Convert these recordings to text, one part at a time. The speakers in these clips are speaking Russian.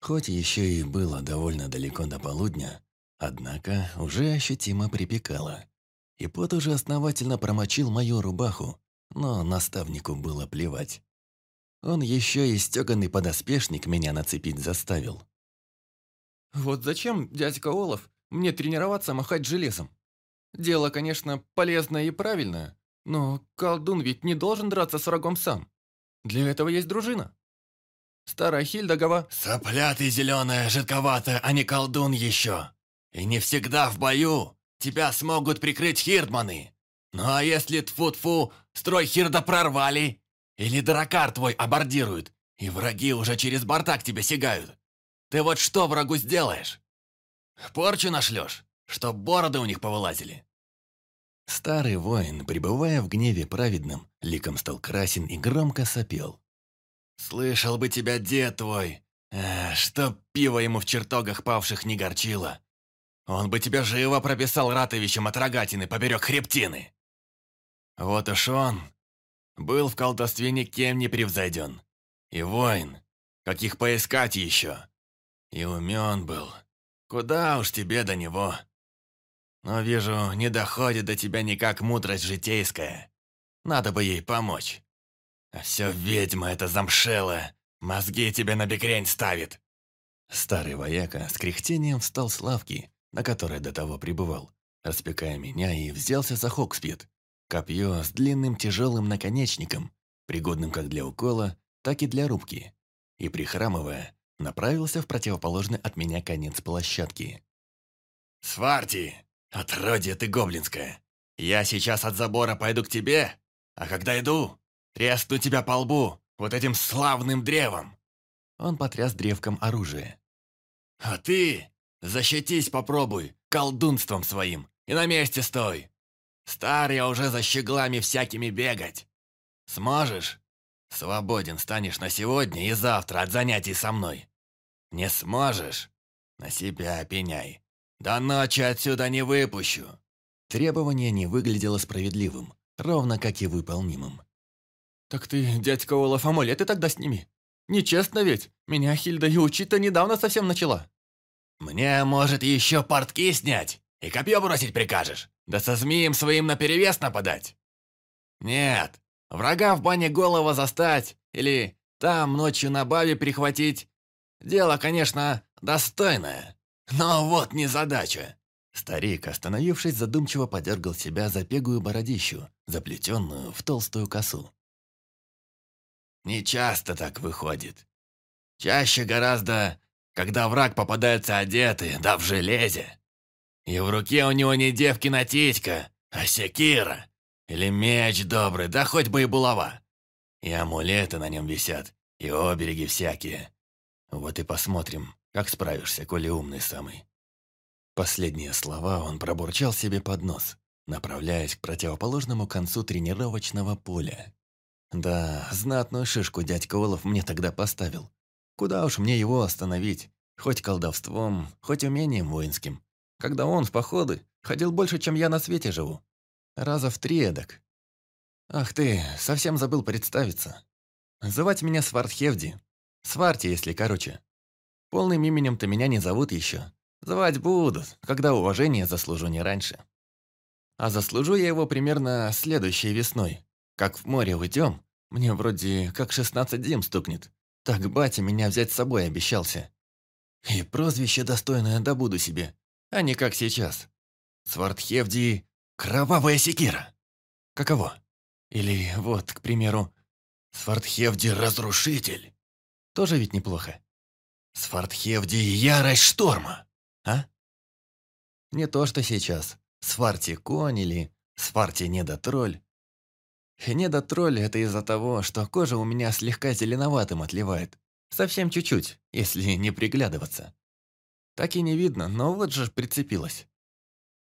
Хоть еще и было довольно далеко до полудня, однако уже ощутимо припекало. И пот уже основательно промочил мою рубаху, но наставнику было плевать. Он еще и стеганый подоспешник меня нацепить заставил. «Вот зачем, дядька Олаф, мне тренироваться махать железом? Дело, конечно, полезное и правильное, но колдун ведь не должен драться с врагом сам. Для этого есть дружина. Старая Хильда гова... «Сопля ты зеленая, жидковатая, а не колдун еще. И не всегда в бою тебя смогут прикрыть хирдманы. Ну а если тфу-тфу, строй хирда прорвали? Или дракар твой абордируют, и враги уже через борта к тебе сигают? Ты вот что врагу сделаешь? Порчу нашлешь, чтоб бороды у них повылазили?» Старый воин, пребывая в гневе праведном, ликом стал красен и громко сопел. «Слышал бы тебя дед твой, э, чтоб пиво ему в чертогах павших не горчило. Он бы тебя живо прописал ратовищем от рогатины поперек хребтины. Вот уж он был в колдовстве никем не превзойден. И воин, каких поискать еще. И умен был. Куда уж тебе до него. Но вижу, не доходит до тебя никак мудрость житейская. Надо бы ей помочь. Все ведьма эта замшелая. Мозги тебе на бекрень ставит. Старый вояка с кряхтением встал с лавки, на которой до того пребывал, распекая меня и взялся за Хокспит. Копье с длинным тяжелым наконечником, пригодным как для укола, так и для рубки. И, прихрамывая, направился в противоположный от меня конец площадки. «Сварти, отродье ты гоблинское! Я сейчас от забора пойду к тебе, а когда иду, тресну тебя по лбу вот этим славным древом!» Он потряс древком оружия. «А ты защитись попробуй колдунством своим и на месте стой! Стар я уже за щеглами всякими бегать! Сможешь? Свободен станешь на сегодня и завтра от занятий со мной. Не сможешь? На себя пеняй. До ночи отсюда не выпущу. Требование не выглядело справедливым, ровно как и выполнимым. «Так ты, дядька Олаф, амулеты тогда сними. Нечестно ведь, меня Хильда и учить-то недавно совсем начала». «Мне, может, еще портки снять и копье бросить прикажешь, да со змеем своим наперевес нападать?» «Нет, врага в бане голова застать или там ночью на бабе прихватить Дело, конечно, достойное, но вот не задача. Старик, остановившись, задумчиво подергал себя за пегую бородищу, заплетенную в толстую косу. Не часто так выходит. Чаще гораздо, когда враг попадается одетый, да в железе. И в руке у него не девкина титька, а секира. Или меч добрый, да хоть бы и булава. И амулеты на нем висят, и обереги всякие. Вот и посмотрим, как справишься, коли умный самый». Последние слова он пробурчал себе под нос, направляясь к противоположному концу тренировочного поля. Да, знатную шишку дядька Олаф мне тогда поставил. Куда уж мне его остановить, хоть колдовством, хоть умением воинским, когда он в походы ходил больше, чем я на свете живу. Раза в три эдак. Ах ты, совсем забыл представиться. Звать меня Свардхевди, Сварьте, если короче. Полным именем-то меня не зовут еще. Звать будут, когда уважение заслужу не раньше. А заслужу я его примерно следующей весной. Как в море уйдем, мне вроде как шестнадцать зим стукнет. Так батя меня взять с собой обещался. И прозвище достойное добуду себе, а не как сейчас. Свардхевди – кровавая секира. Каково? Или вот, к примеру, Свардхевди – разрушитель. Тоже ведь неплохо. Свартхевди ярость шторма, а? Не то, что сейчас. Сварти конь или Сварти недотроль. Недотроль – это из-за того, что кожа у меня слегка зеленоватым отливает. Совсем чуть-чуть, если не приглядываться. Так и не видно, но вот же прицепилась.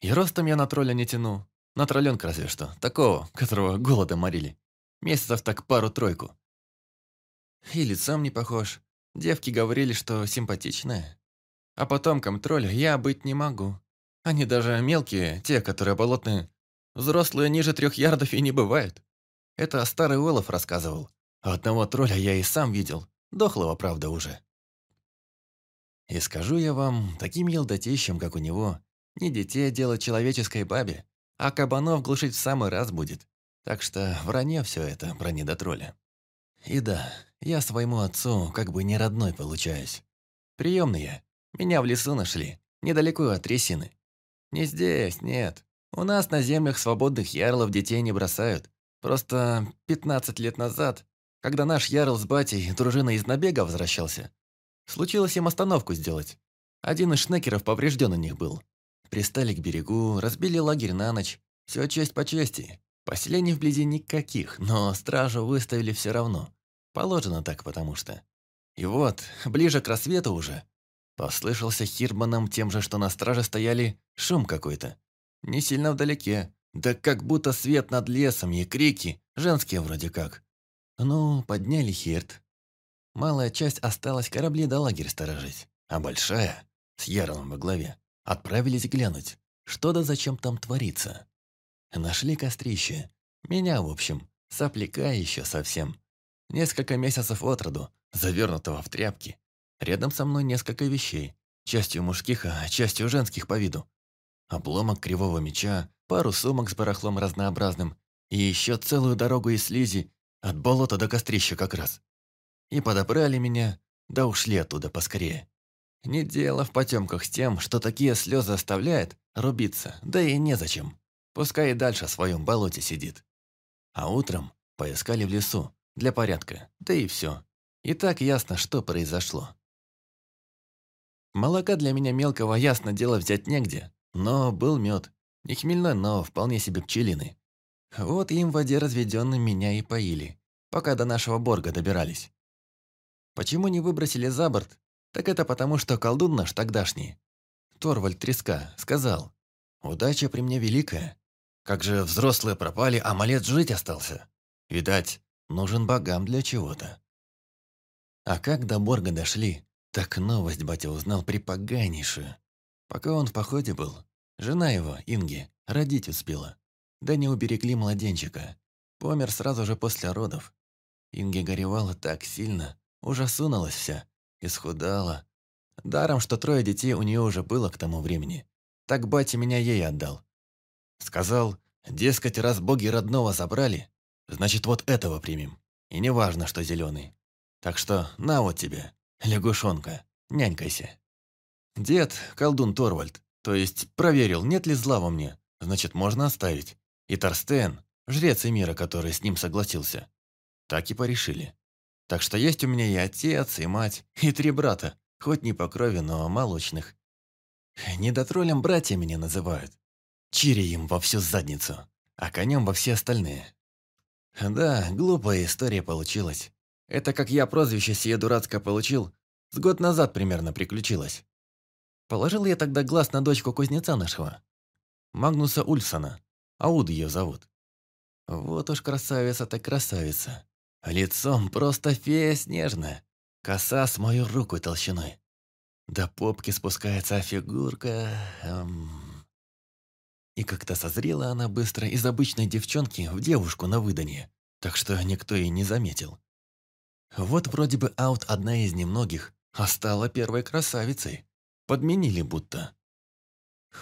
И ростом я на тролля не тяну. На тролленка разве что, такого, которого голодом морили. Месяцев так пару-тройку. И лицом не похож. Девки говорили, что симпатичная. А потомкам тролля я быть не могу. Они даже мелкие, те, которые болотные. Взрослые ниже трех ярдов и не бывают. Это старый Олаф рассказывал. А одного тролля я и сам видел. Дохлого, правда, уже. И скажу я вам, таким елдотищем, как у него, не детей делать человеческой бабе, а кабанов глушить в самый раз будет. Так что вранье все это про недотроля. И да, я своему отцу как бы не родной получаюсь. Приемный я. Меня в лесу нашли, недалеко от трясины. Не здесь, нет. У нас на землях свободных ярлов детей не бросают. Просто 15 лет назад, когда наш ярл с батей дружина из набега возвращался, случилось им остановку сделать. Один из шнекеров поврежден у них был. Пристали к берегу, разбили лагерь на ночь. Все честь по чести. Поселений вблизи никаких, но стражу выставили все равно. Положено так, потому что. И вот, ближе к рассвету уже, послышался Хирманом тем же, что на страже стояли, шум какой-то. Не сильно вдалеке, да как будто свет над лесом и крики, женские вроде как. Ну, подняли Хирт. Малая часть осталась корабли до лагерь сторожить, а большая, с Ярлом во главе, отправились глянуть, что да зачем там творится. Нашли кострище. Меня, в общем, сопляка еще совсем. Несколько месяцев от роду, завернутого в тряпки. Рядом со мной несколько вещей, частью мужских, а частью женских по виду. Обломок кривого меча, пару сумок с барахлом разнообразным и еще целую дорогу из слизи от болота до кострища как раз. И подобрали меня, да ушли оттуда поскорее. Не дело в потемках с тем, что такие слезы оставляет рубиться, да и незачем. Пускай и дальше в своем болоте сидит. А утром поискали в лесу, для порядка, да и все. И так ясно, что произошло. Молока для меня мелкого, ясно дело, взять негде, но был мед. Не хмельной, но вполне себе пчелиный. Вот им в воде разведенным меня и поили, пока до нашего Борга добирались. Почему не выбросили за борт? Так это потому, что колдун наш тогдашний, Торвальд Треска, сказал, «Удача при мне великая. Как же взрослые пропали, а малец жить остался. Видать, нужен богам для чего-то». А как до Борга дошли, так новость батя узнал припоганейшую. Пока он в походе был, жена его, Инги, родить успела. Да не уберегли младенчика. Помер сразу же после родов. Инги горевала так сильно, ужасунулась вся, исхудала. Даром, что трое детей у нее уже было к тому времени. Так батя меня ей отдал. Сказал, дескать, раз боги родного забрали, значит вот этого примем. И не важно, что зеленый. Так что на вот тебе, лягушонка, нянькайся. Дед, колдун Торвальд, то есть проверил, нет ли зла во мне, значит, можно оставить. И Торстен, жрец Эмира, который с ним согласился. Так и порешили. Так что есть у меня и отец, и мать, и три брата, хоть не по крови, но молочных. Недотролем братья меня называют. Чири им во всю задницу, а конем во все остальные. Да, глупая история получилась. Это как я прозвище сие дурацкое получил, с год назад примерно приключилось. Положил я тогда глаз на дочку кузнеца нашего. Магнуса Ульсона. Ауд ее зовут. Вот уж красавица так красавица. Лицом просто фея снежная. Коса с мою руку толщиной. До попки спускается фигурка... Эм... И как-то созрела она быстро из обычной девчонки в девушку на выданье, так что никто и не заметил. Вот вроде бы Аут одна из немногих, а стала первой красавицей. Подменили будто.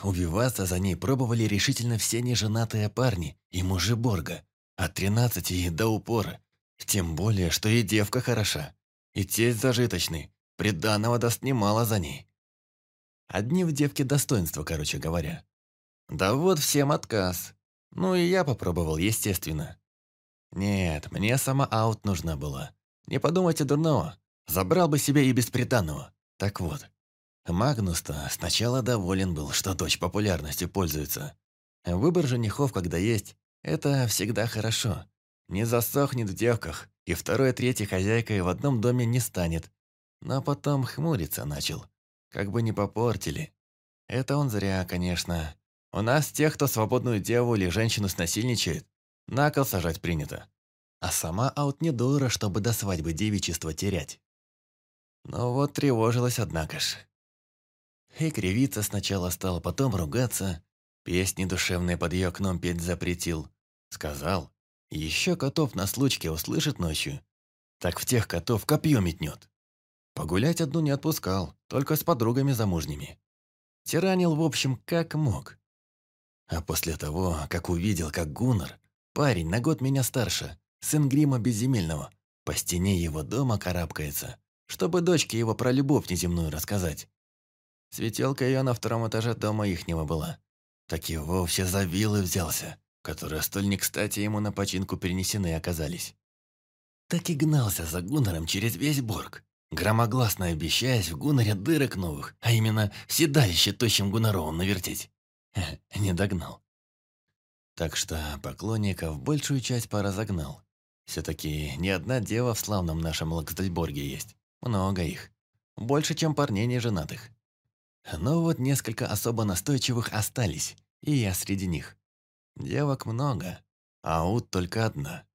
Убиваться за ней пробовали решительно все неженатые парни и мужи Борга, от тринадцати до упора. Тем более, что и девка хороша, и тесть зажиточный, приданного даст немало за ней. Одни в девке достоинства, короче говоря. Да вот всем отказ. Ну и я попробовал, естественно. Нет, мне сама аут нужна была. Не подумайте дурного. Забрал бы себе и бесприданного. Так вот, Магнус-то сначала доволен был, что дочь популярностью пользуется. Выбор женихов, когда есть, это всегда хорошо. Не засохнет в девках, и второй-третьей хозяйкой в одном доме не станет. Но потом хмуриться начал. Как бы не попортили. Это он зря, конечно. У нас тех, кто свободную деву или женщину снасильничает, на кол сажать принято. А сама аут не дура, чтобы до свадьбы девичество терять. Но вот тревожилась, однако ж. И кривиться сначала стал, потом ругаться. Песни душевные под ее окном петь запретил. Сказал, еще котов на случке услышит ночью, так в тех котов копье метнет. Погулять одну не отпускал, только с подругами замужними. Тиранил, в общем, как мог. А после того, как увидел, как Гуннар, парень на год меня старше, сын Грима Безземельного, по стене его дома карабкается, чтобы дочке его про любовь неземную рассказать. Светелка ее на втором этаже дома ихнего была. Так и вовсе за вилы взялся, которые столь не кстати ему на починку перенесены оказались. Так и гнался за Гуннером через весь Борг, громогласно обещаясь в Гуннере дырок новых, а именно седалище тощим Гуннаровым навертеть. Не догнал. Так что поклонников большую часть пора загнал. Все-таки не одна дева в славном нашем Лаксдельборге есть. Много их. Больше, чем парней неженатых. Но вот несколько особо настойчивых остались, и я среди них. Девок много, а ут только одна.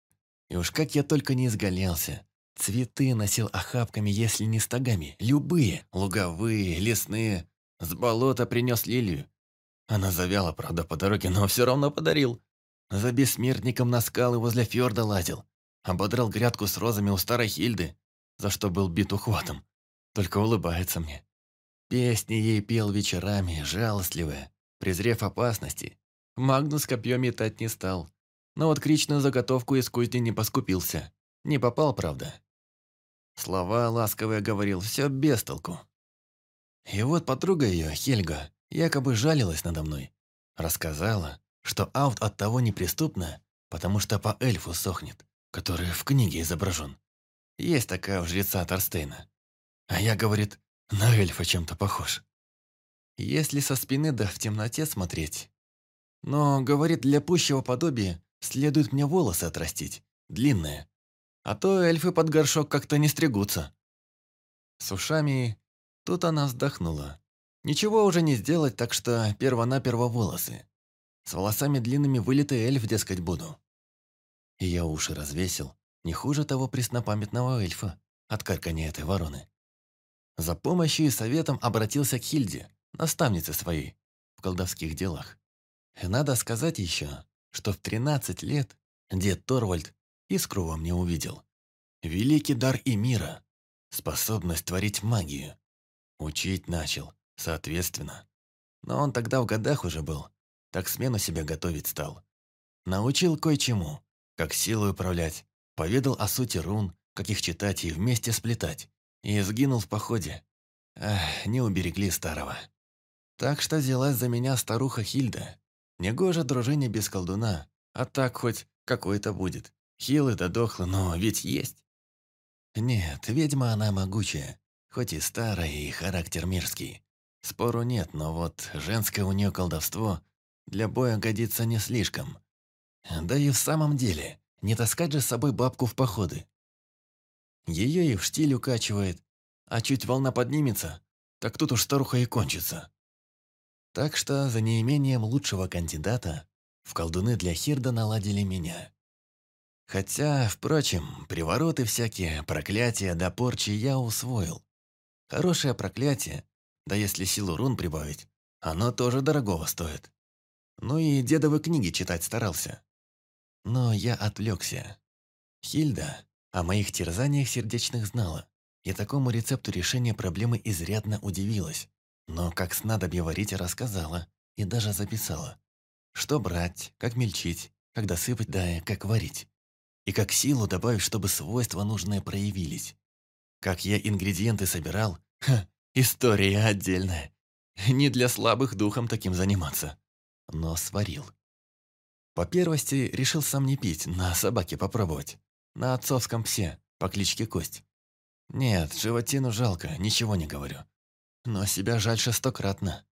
И уж как я только не изгалялся. Цветы носил охапками, если не стогами. Любые, луговые, лесные. С болота принес лилию. Она завяла, правда, по дороге, но все равно подарил. За бессмертником на скалы возле фьорда лазил. Ободрал грядку с розами у старой Хильды, за что был бит ухватом. Только улыбается мне. Песни ей пел вечерами, жалостливые, презрев опасности. Магнус копье метать не стал. Но вот кричную заготовку из кузни не поскупился. Не попал, правда. Слова ласковые говорил, все без толку. И вот подруга ее, Хельга, якобы жалилась надо мной. Рассказала, что аут от того неприступна, потому что по эльфу сохнет, который в книге изображен. Есть такая у жреца Торстейна. А я, говорит, на эльфа чем-то похож. Если со спины да в темноте смотреть. Но, говорит, для пущего подобия следует мне волосы отрастить, длинные. А то эльфы под горшок как-то не стригутся. С ушами тут она вздохнула. Ничего уже не сделать, так что перво-наперво волосы. С волосами длинными вылитый эльф, дескать, буду. И я уши развесил, не хуже того преснопамятного эльфа от каркания этой вороны. За помощью и советом обратился к Хильде, наставнице своей, в колдовских делах. И надо сказать еще, что в 13 лет дед Торвальд искру во мне увидел. Великий дар и мира, способность творить магию. Учить начал, соответственно. Но он тогда в годах уже был, так смену себе готовить стал. Научил кое-чему, как силу управлять, поведал о сути рун, как их читать и вместе сплетать. И сгинул в походе. Эх, не уберегли старого. Так что взялась за меня старуха Хильда. Негоже дружине без колдуна, а так хоть какой-то будет. Хилый да дохлый, но ведь есть. Нет, ведьма она могучая, хоть и старая, и характер мирский. Спору нет, но вот женское у нее колдовство для боя годится не слишком. Да и в самом деле, не таскать же с собой бабку в походы. Ее и в штиль укачивает, а чуть волна поднимется, так тут уж старуха и кончится. Так что за неимением лучшего кандидата в колдуны для Хирда наладили меня. Хотя, впрочем, привороты всякие, проклятия да порчи я усвоил. Хорошее проклятие, да если силу рун прибавить, оно тоже дорогого стоит. Ну и дедовы книги читать старался. Но я отвлекся. Хильда о моих терзаниях сердечных знала, и такому рецепту решения проблемы изрядно удивилась. Но как снадобье варить рассказала и даже записала. Что брать, как мельчить, когда сыпать, да и как варить. И как силу добавить, чтобы свойства нужные проявились. Как я ингредиенты собирал, ха, история отдельная. Не для слабых духом таким заниматься. Но сварил. По первости решил сам не пить, на собаке попробовать. На отцовском псе, по кличке Кость. Нет, животину жалко, ничего не говорю. Но себя жаль шестократно.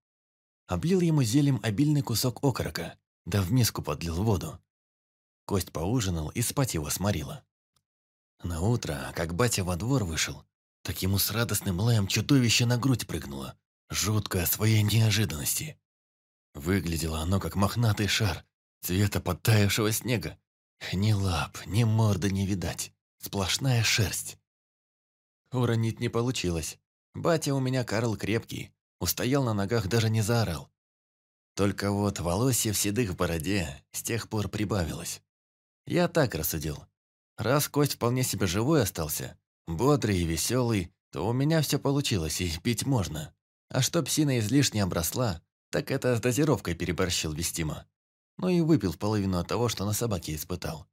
Облил ему зельем обильный кусок окорока, да в миску подлил воду. Кость поужинал и спать его сморила. На утро, как батя во двор вышел, так ему с радостным лаем чудовище на грудь прыгнуло, жутко своей неожиданности. Выглядело оно как мохнатый шар, цвета подтаявшего снега, ни лап, ни морды не видать. Сплошная шерсть. Уронить не получилось. Батя у меня Карл крепкий. Устоял на ногах, даже не заорал. Только вот волосьев седых бороде с тех пор прибавилось. Я так рассудил. Раз кость вполне себе живой остался, бодрый и веселый, то у меня все получилось, и пить можно. А что псина излишне обросла, так это с дозировкой переборщил вестимо. Ну и выпил половину от того, что на собаке испытал.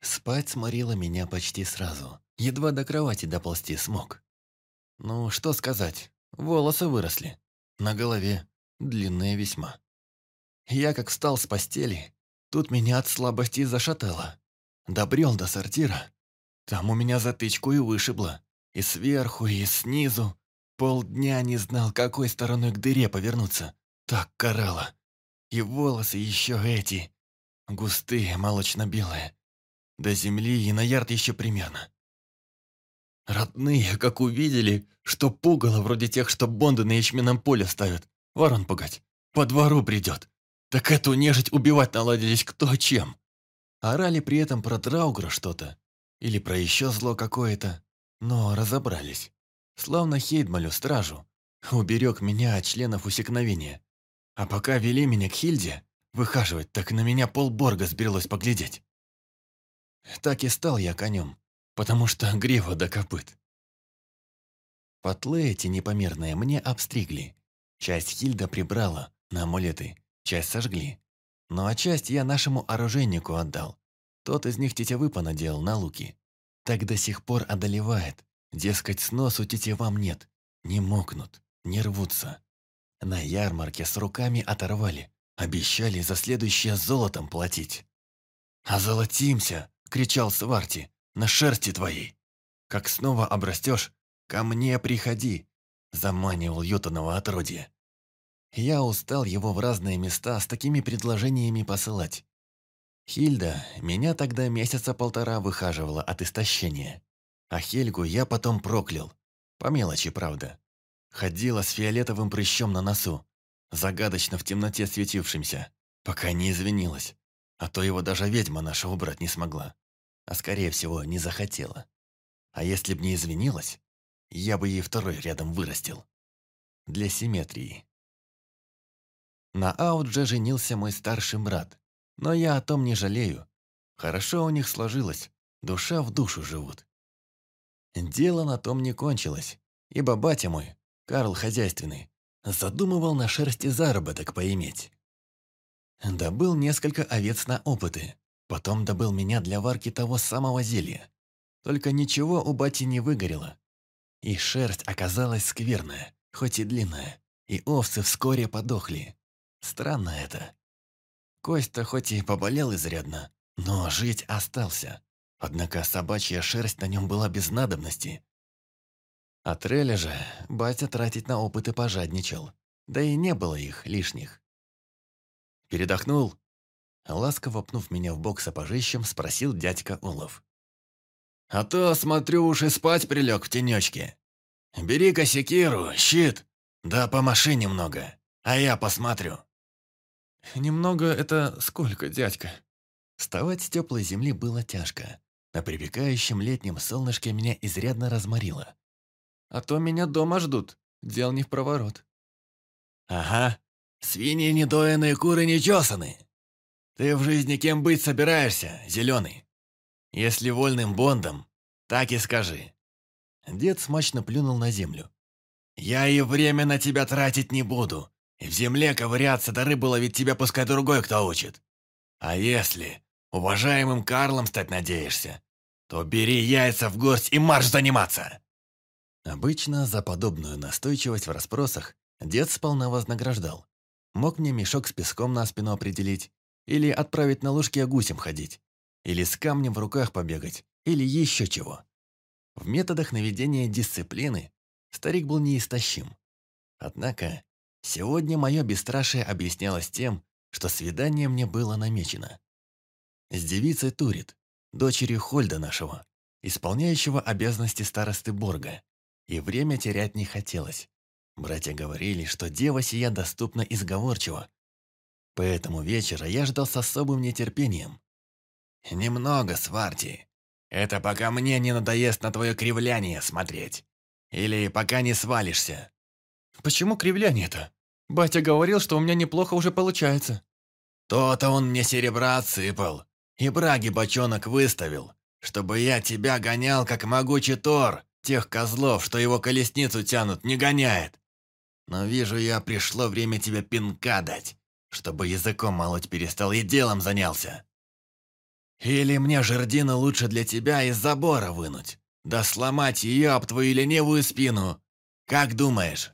Спать сморило меня почти сразу. Едва до кровати доползти смог. Ну, что сказать, волосы выросли. На голове длинные весьма. Я как встал с постели, тут меня от слабости зашатало. Добрел до сортира. Там у меня затычку и вышибло. И сверху, и снизу. Полдня не знал, какой стороной к дыре повернуться. Так карало. И волосы еще эти. Густые, молочно-белые. До земли и на ярд еще примерно. Родные, как увидели, что пугало вроде тех, что бонды на ячменном поле ставят. Ворон пугать. По двору придет. Так эту нежить убивать наладились кто чем. Орали при этом про Драугра что-то. Или про еще зло какое-то. Но разобрались. Словно Хейдмалю, стражу. Уберег меня от членов усекновения. А пока вели меня к Хильде, выхаживать, так на меня полборга сбрелось поглядеть. Так и стал я конем, потому что грива до копыт. Потлы эти непомерные мне обстригли. Часть Хильда прибрала на амулеты, часть сожгли. Ну а часть я нашему оружейнику отдал. Тот из них тетивы понаделал на луки. Так до сих пор одолевает. Дескать, сносу тетивам нет. Не мокнут, не рвутся. На ярмарке с руками оторвали. Обещали за следующее золотом платить. «Озолотимся!» — кричал Сварти. «На шерсти твоей! Как снова обрастешь, ко мне приходи!» Заманивал Ютанова отродье. Я устал его в разные места с такими предложениями посылать. Хильда меня тогда месяца полтора выхаживала от истощения. А Хельгу я потом проклял. По мелочи, правда. Ходила с фиолетовым прыщом на носу, загадочно в темноте светившимся, пока не извинилась. А то его даже ведьма наша убрать не смогла. А скорее всего, не захотела. А если б не извинилась, я бы ей второй рядом вырастил. Для симметрии. На Аудже женился мой старший брат. Но я о том не жалею. Хорошо у них сложилось, душа в душу живут. Дело на том не кончилось, ибо батя мой, Карл Хозяйственный, задумывал на шерсти заработок поиметь. Добыл несколько овец на опыты, потом добыл меня для варки того самого зелья. Только ничего у бати не выгорело. И шерсть оказалась скверная, хоть и длинная, и овцы вскоре подохли. Странно это. Кость-то хоть и поболел изрядно, но жить остался. Однако собачья шерсть на нем была без надобности, а Треля же батя тратить на опыты пожадничал, да и не было их лишних. Передохнул? Ласково пнув меня в бок сапожищем, спросил дядька Олов. «А то, смотрю, уж и спать прилег в тенечке. Бери-ка секиру, щит, да помаши немного, а я посмотрю». «Немного это сколько, дядька?» Вставать с теплой земли было тяжко. На припекающем летнем солнышке меня изрядно разморило. А то меня дома ждут. Дел не в проворот. Ага. Свиньи недоенные, куры нечесаны. Ты в жизни кем быть собираешься, зеленый? Если вольным бондом, так и скажи. Дед смачно плюнул на землю. Я и время на тебя тратить не буду. В земле ковыряться да рыбу ловить тебя пускай другой кто учит. А если уважаемым Карлом стать надеешься, то бери яйца в горсть и марш заниматься. Обычно за подобную настойчивость в расспросах дед сполна вознаграждал. Мог мне мешок с песком на спину определить, или отправить на лужке гусем ходить, или с камнем в руках побегать, или еще чего. В методах наведения дисциплины старик был неистощим. Однако, сегодня мое бесстрашие объяснялось тем, что свидание мне было намечено. С девицей Турит, дочерью Хольда нашего, исполняющего обязанности старосты Борга и время терять не хотелось. Братья говорили, что дева сия доступна и сговорчива. Поэтому вечера я ждал с особым нетерпением. «Немного, Сварти. Это пока мне не надоест на твое кривляние смотреть. Или пока не свалишься». «Почему кривляние-то? Батя говорил, что у меня неплохо уже получается». «То-то он мне серебра отсыпал. И браги бочонок выставил, чтобы я тебя гонял, как могучий Тор, Тех козлов, что его колесницу тянут, не гоняет. Но вижу я, пришло время тебе пинка дать, чтобы языком молоть перестал и делом занялся. Или мне жердину лучше для тебя из забора вынуть, да сломать ее об твою ленивую спину. Как думаешь?»